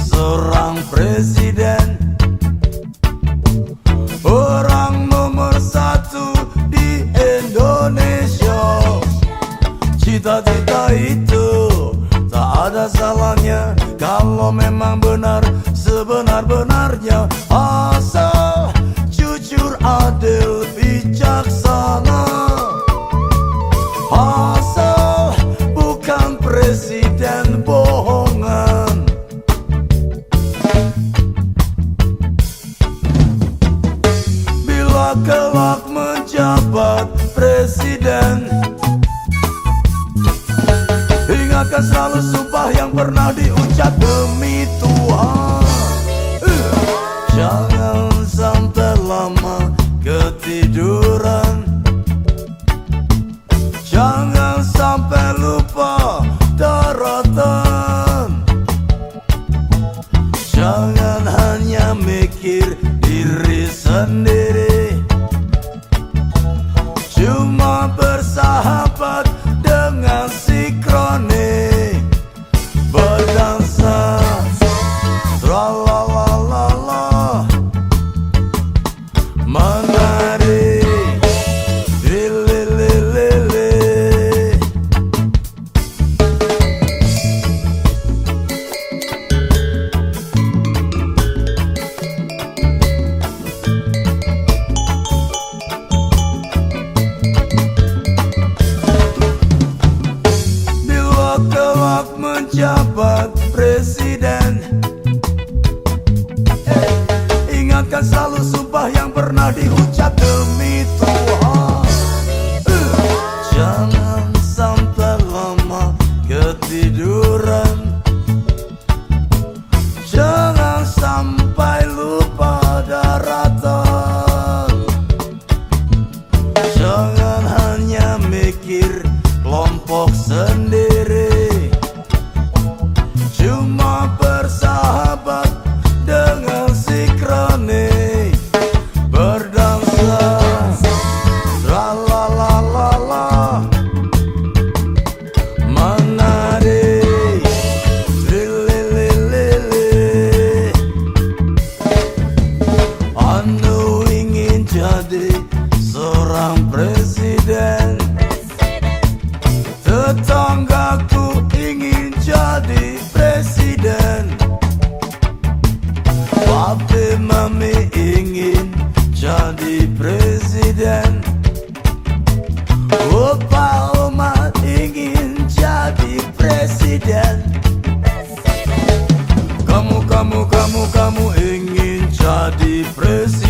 seorang presiden. Orang nomor satu di Indonesia. Cita-cita itu tak ada salahnya Kalau memang kelak menjabat presiden. Ingatkan selalu sumpah yang pernah diucap demi Tuhan. Uh, Jangan sampai lama ketiduran. Jangan sampai lupa daratan. Jangan hanya mikir diri sendiri Ingatkan selalu sumpah yang pernah diucap Tetanggaku ingin jadi presiden. Papi mami ingin jadi presiden. Opa oma ingin jadi presiden. Kamu kamu kamu kamu ingin jadi presiden